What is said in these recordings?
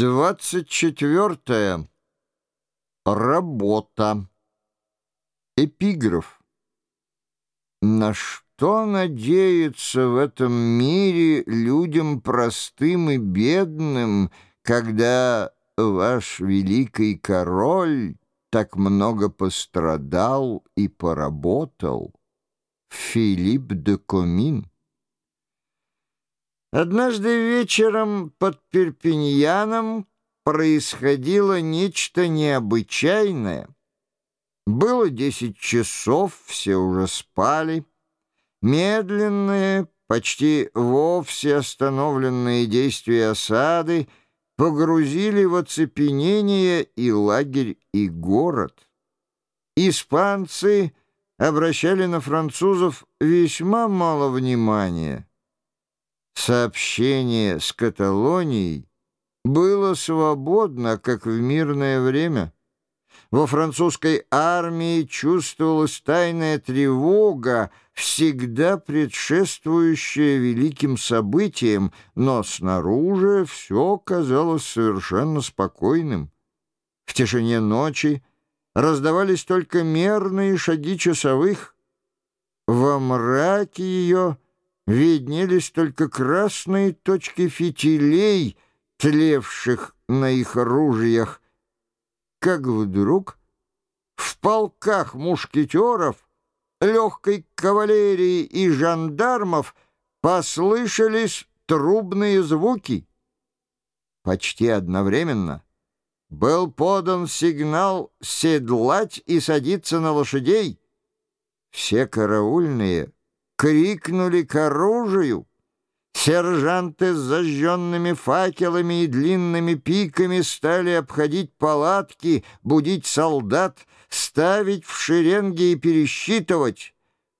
Двадцать четвертое. Работа. Эпиграф. На что надеяться в этом мире людям простым и бедным, когда ваш великий король так много пострадал и поработал? Филипп де Комин. Однажды вечером под Перпиньяном происходило нечто необычайное. Было десять часов, все уже спали. Медленные, почти вовсе остановленные действия осады погрузили в оцепенение и лагерь, и город. Испанцы обращали на французов весьма мало внимания сообщение с Каталонией было свободно, как в мирное время. Во французской армии чувствовалась тайная тревога, всегда предшествующая великим событиям, но снаружи все казалось совершенно спокойным. В тишине ночи раздавались только мерные шаги часовых. Во мраке ее — виднелись только красные точки фитилей, тлевших на их оружиях, как вдруг в полках мушкетеров, легкой кавалерии и жандармов послышались трубные звуки. Почти одновременно был подан сигнал седлать и садиться на лошадей. Все караульные — крикнули к оружию. Сержанты с зажженными факелами и длинными пиками стали обходить палатки, будить солдат, ставить в шеренги и пересчитывать.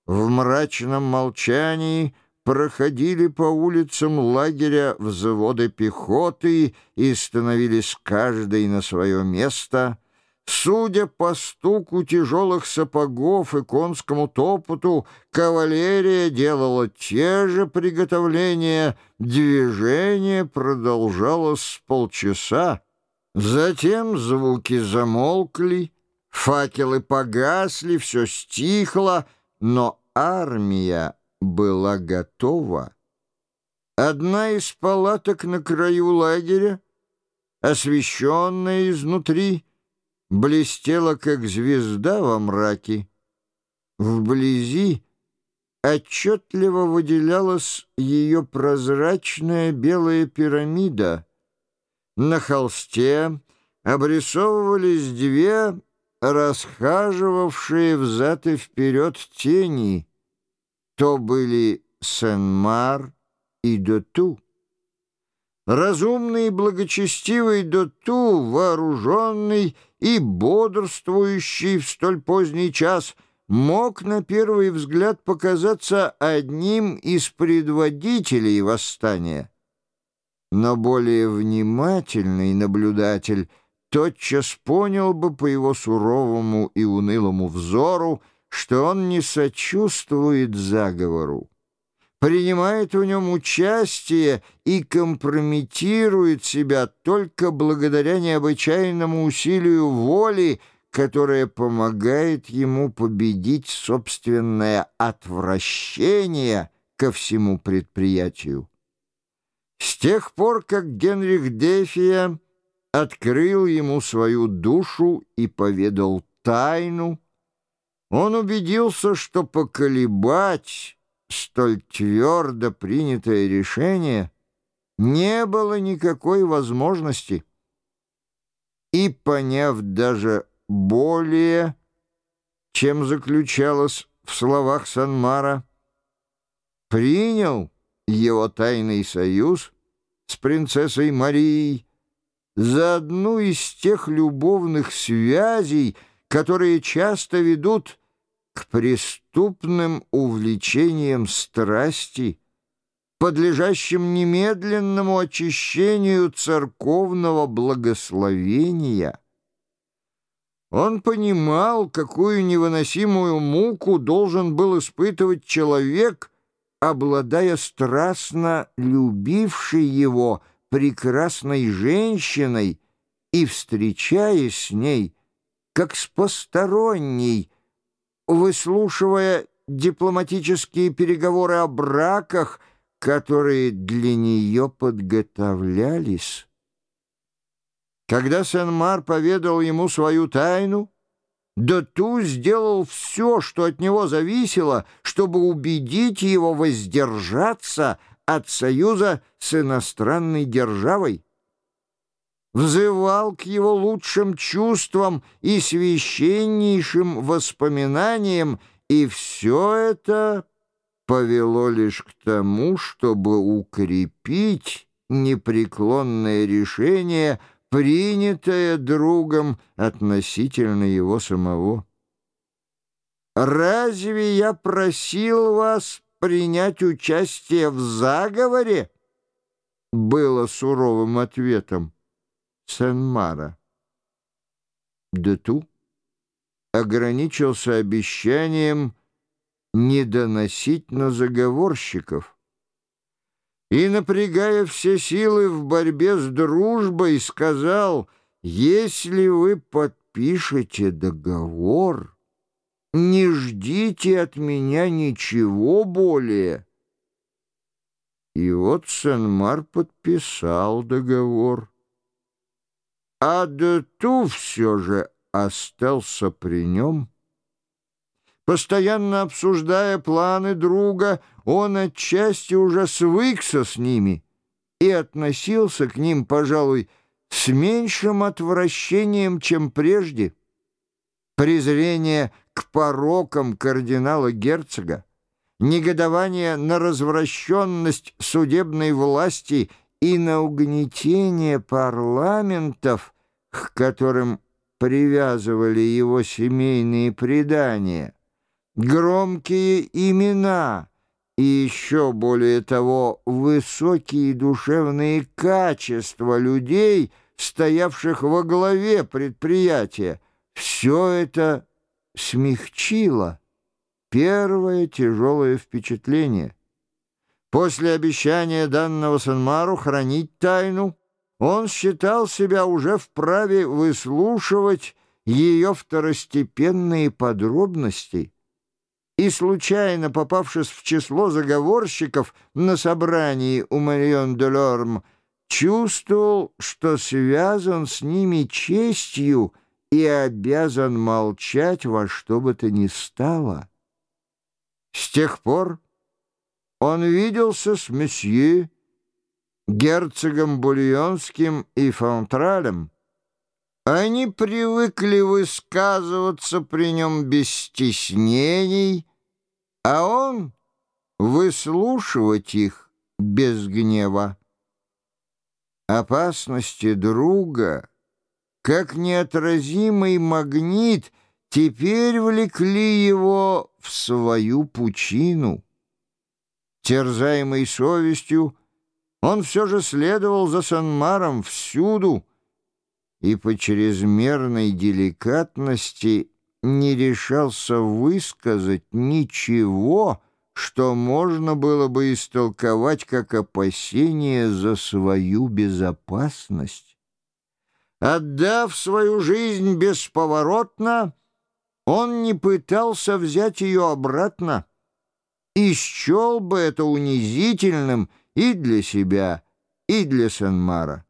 В мрачном молчании проходили по улицам лагеря взводы пехоты и становились каждый на свое место — Судя по стуку тяжелых сапогов и конскому топоту, кавалерия делала те же приготовления. Движение продолжалось полчаса. Затем звуки замолкли, факелы погасли, все стихло, но армия была готова. Одна из палаток на краю лагеря, освещенная изнутри, блестела, как звезда во мраке. Вблизи отчетливо выделялась ее прозрачная белая пирамида. На холсте обрисовывались две расхаживавшие взад и вперед тени. То были Сен-Мар и Доту. Разумный и благочестивый Доту, вооруженный и бодрствующий в столь поздний час, мог на первый взгляд показаться одним из предводителей восстания. Но более внимательный наблюдатель тотчас понял бы по его суровому и унылому взору, что он не сочувствует заговору принимает в нем участие и компрометирует себя только благодаря необычайному усилию воли, которое помогает ему победить собственное отвращение ко всему предприятию. С тех пор, как Генрих Дефия открыл ему свою душу и поведал тайну, он убедился, что поколебать столь твердо принятое решение не было никакой возможности. И, поняв даже более, чем заключалось в словах Санмара, принял его тайный союз с принцессой Марией за одну из тех любовных связей, которые часто ведут к преступным увлечениям страсти, подлежащим немедленному очищению церковного благословения. Он понимал, какую невыносимую муку должен был испытывать человек, обладая страстно любивший его прекрасной женщиной и, встречаясь с ней, как с посторонней, выслушивая дипломатические переговоры о браках, которые для нее подготовлялись. Когда Сен-Мар поведал ему свою тайну, Доту сделал все, что от него зависело, чтобы убедить его воздержаться от союза с иностранной державой взывал к его лучшим чувствам и священнейшим воспоминаниям, и все это повело лишь к тому, чтобы укрепить непреклонное решение, принятое другом относительно его самого. «Разве я просил вас принять участие в заговоре?» было суровым ответом. Сен-Мара. Дету ограничился обещанием не доносить на заговорщиков и, напрягая все силы в борьбе с дружбой, сказал, «Если вы подпишете договор, не ждите от меня ничего более». И вот Сен-Мар подписал договор а Дету все же остался при нем. Постоянно обсуждая планы друга, он отчасти уже свыкся с ними и относился к ним, пожалуй, с меньшим отвращением, чем прежде. Презрение к порокам кардинала-герцога, негодование на развращенность судебной власти и на угнетение парламентов, к которым привязывали его семейные предания, громкие имена и еще более того высокие душевные качества людей, стоявших во главе предприятия, все это смягчило первое тяжелое впечатление — После обещания данного Санмару хранить тайну, он считал себя уже вправе выслушивать ее второстепенные подробности и, случайно попавшись в число заговорщиков на собрании у Марион де Лорм, чувствовал, что связан с ними честью и обязан молчать во что бы то ни стало. С тех пор он виделся с месье, герцогом Бульонским и Фонтралем. Они привыкли высказываться при нем без стеснений, а он выслушивать их без гнева. Опасности друга, как неотразимый магнит, теперь влекли его в свою пучину. Терзаемый совестью, он все же следовал за Санмаром всюду и по чрезмерной деликатности не решался высказать ничего, что можно было бы истолковать как опасение за свою безопасность. Отдав свою жизнь бесповоротно, он не пытался взять ее обратно, и счел бы это унизительным и для себя, и для Сен-Мара.